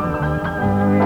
Música